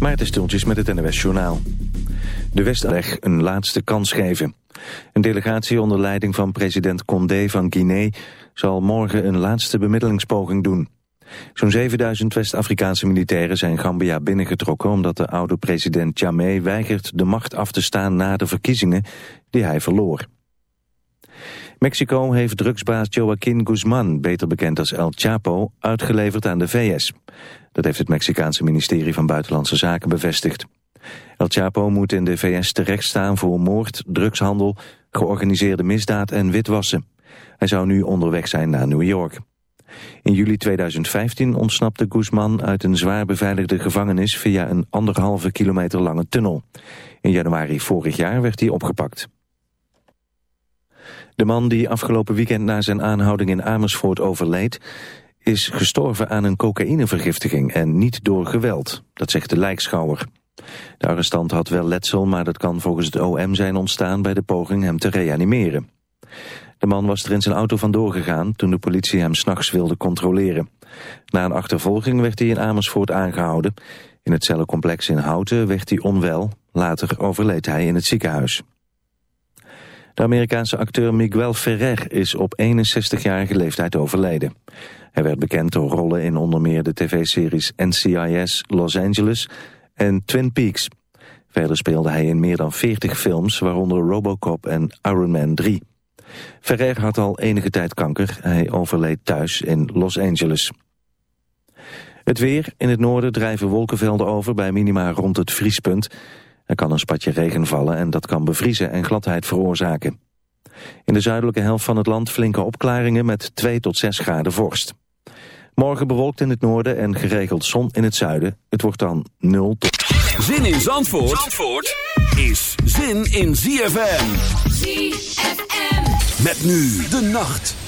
Maarten met het NWS Journaal. De Westleg een laatste kans geven. Een delegatie onder leiding van president Condé van Guinea... zal morgen een laatste bemiddelingspoging doen. Zo'n 7000 West-Afrikaanse militairen zijn Gambia binnengetrokken... omdat de oude president Jammeh weigert de macht af te staan na de verkiezingen die hij verloor. Mexico heeft drugsbaas Joaquin Guzman, beter bekend als El Chapo, uitgeleverd aan de VS. Dat heeft het Mexicaanse ministerie van Buitenlandse Zaken bevestigd. El Chapo moet in de VS terechtstaan voor moord, drugshandel, georganiseerde misdaad en witwassen. Hij zou nu onderweg zijn naar New York. In juli 2015 ontsnapte Guzman uit een zwaar beveiligde gevangenis via een anderhalve kilometer lange tunnel. In januari vorig jaar werd hij opgepakt. De man die afgelopen weekend na zijn aanhouding in Amersfoort overleed... is gestorven aan een cocaïnevergiftiging en niet door geweld. Dat zegt de lijkschouwer. De arrestant had wel letsel, maar dat kan volgens het OM zijn ontstaan... bij de poging hem te reanimeren. De man was er in zijn auto vandoor gegaan toen de politie hem s'nachts wilde controleren. Na een achtervolging werd hij in Amersfoort aangehouden. In het cellencomplex in Houten werd hij onwel. Later overleed hij in het ziekenhuis. De Amerikaanse acteur Miguel Ferrer is op 61-jarige leeftijd overleden. Hij werd bekend door rollen in onder meer de tv-series NCIS Los Angeles en Twin Peaks. Verder speelde hij in meer dan 40 films, waaronder Robocop en Iron Man 3. Ferrer had al enige tijd kanker. Hij overleed thuis in Los Angeles. Het weer. In het noorden drijven wolkenvelden over bij minima rond het vriespunt. Er kan een spatje regen vallen en dat kan bevriezen en gladheid veroorzaken. In de zuidelijke helft van het land flinke opklaringen met 2 tot 6 graden vorst. Morgen bewolkt in het noorden en geregeld zon in het zuiden. Het wordt dan 0 tot... Zin in Zandvoort, Zandvoort is zin in ZFM. ZFM. Met nu de nacht.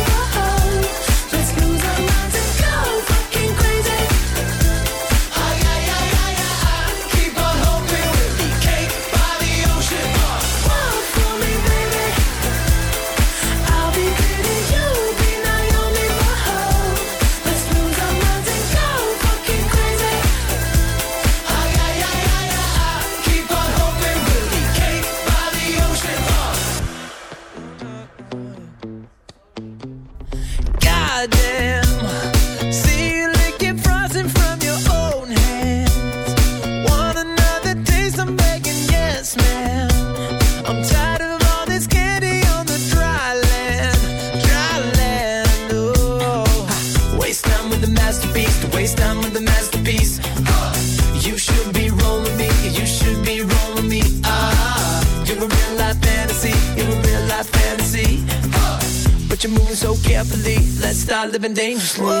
Dangerously.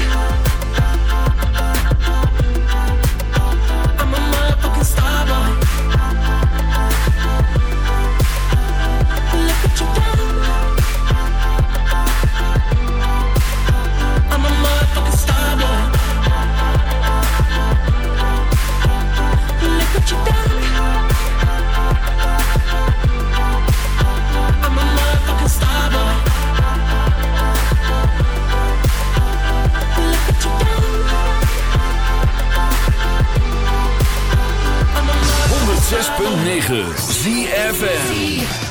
106.9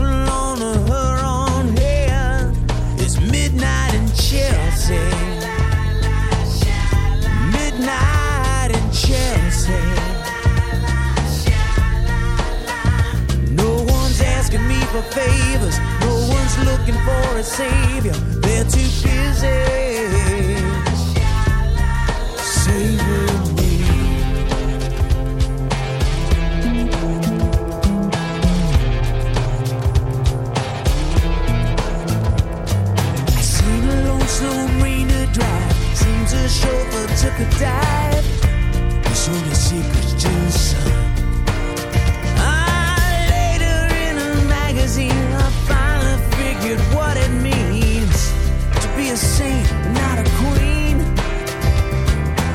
for favors. No one's looking for a savior. They're too busy saving me. I seen a lonesome rainer drive. Seems a chauffeur took a dive. He sold his saint, not a queen.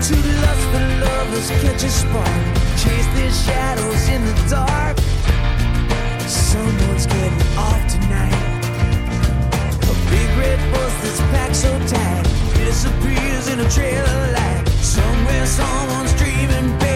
Two lustful lovers catch a spark, chase their shadows in the dark. Someone's getting off tonight. A big red bus that's packed so tight disappears in a trail of light. Somewhere someone's dreaming, baby.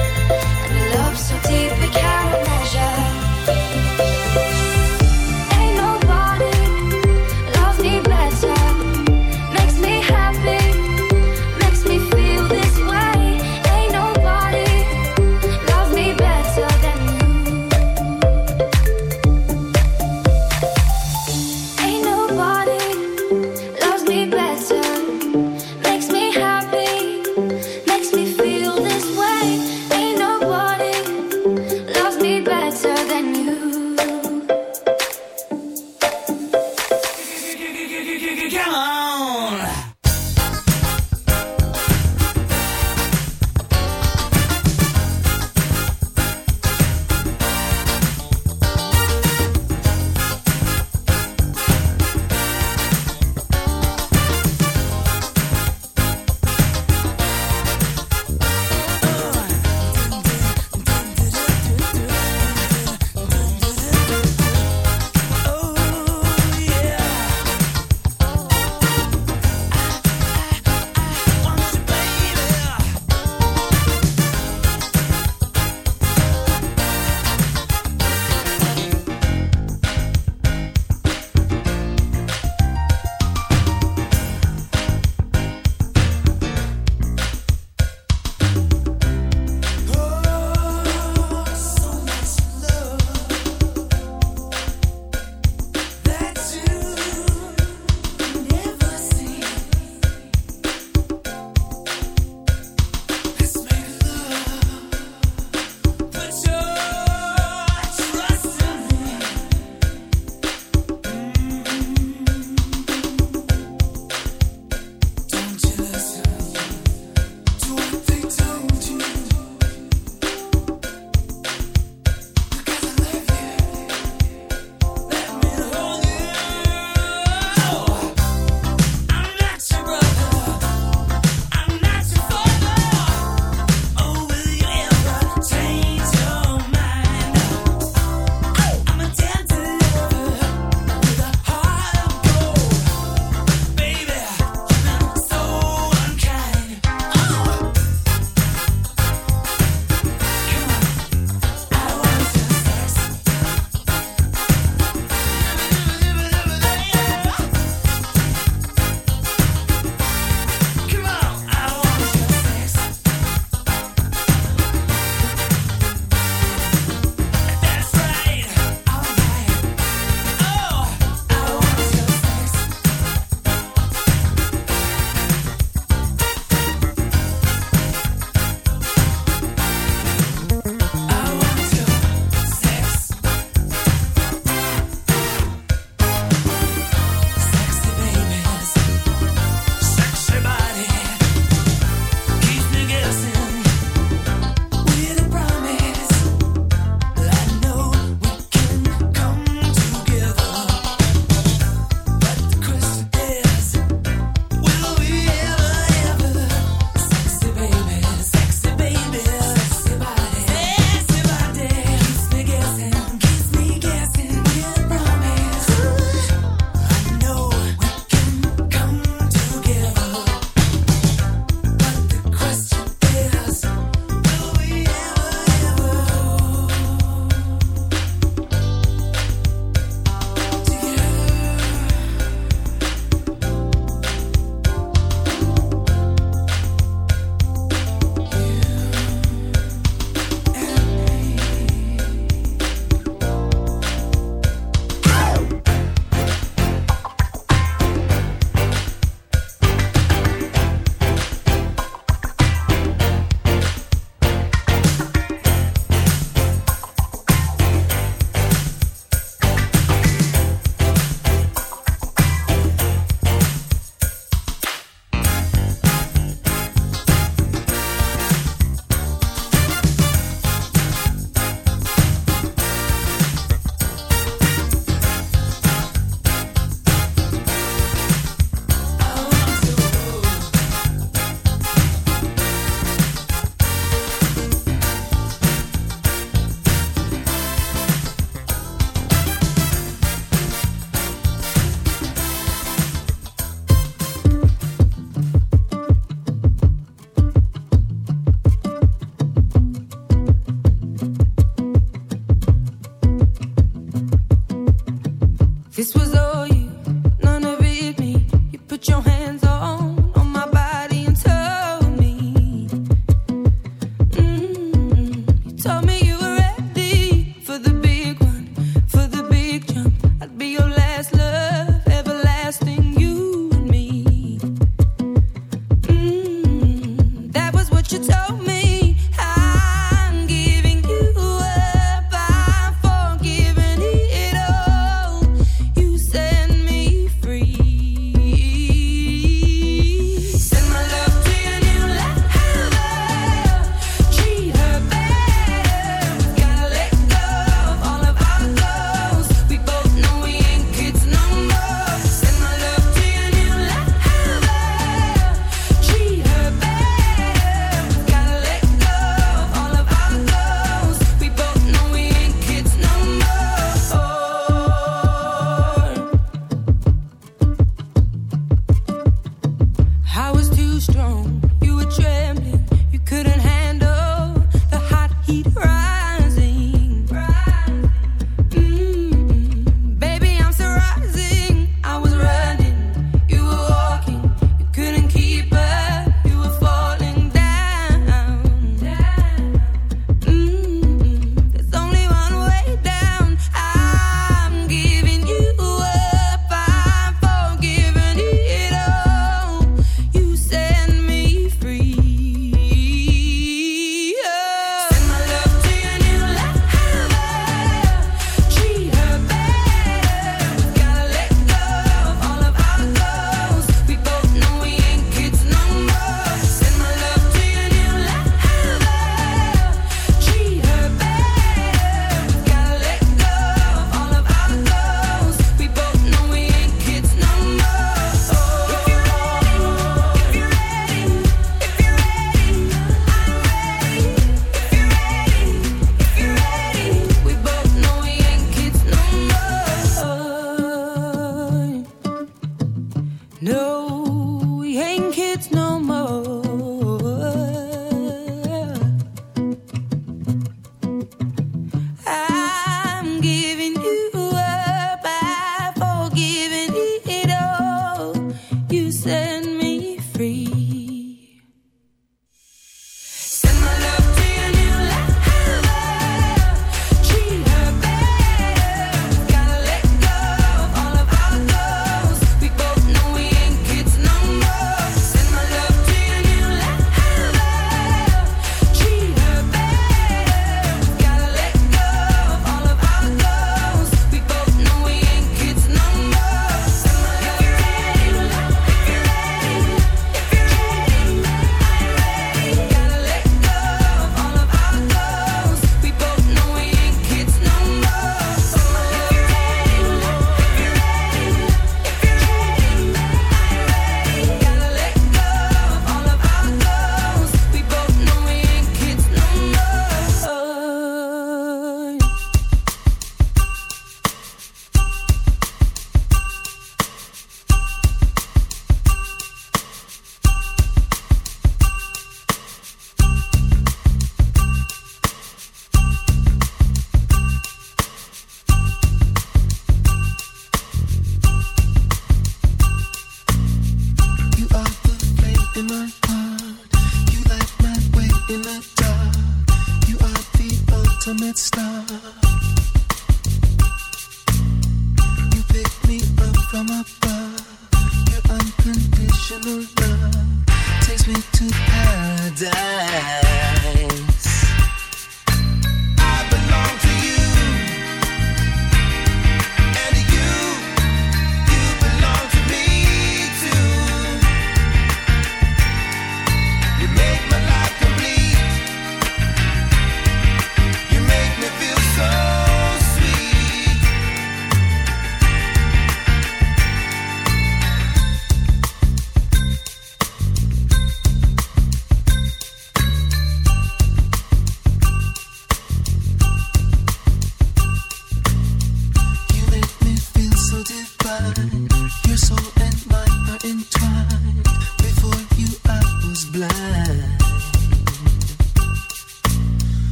your love takes me to paradise.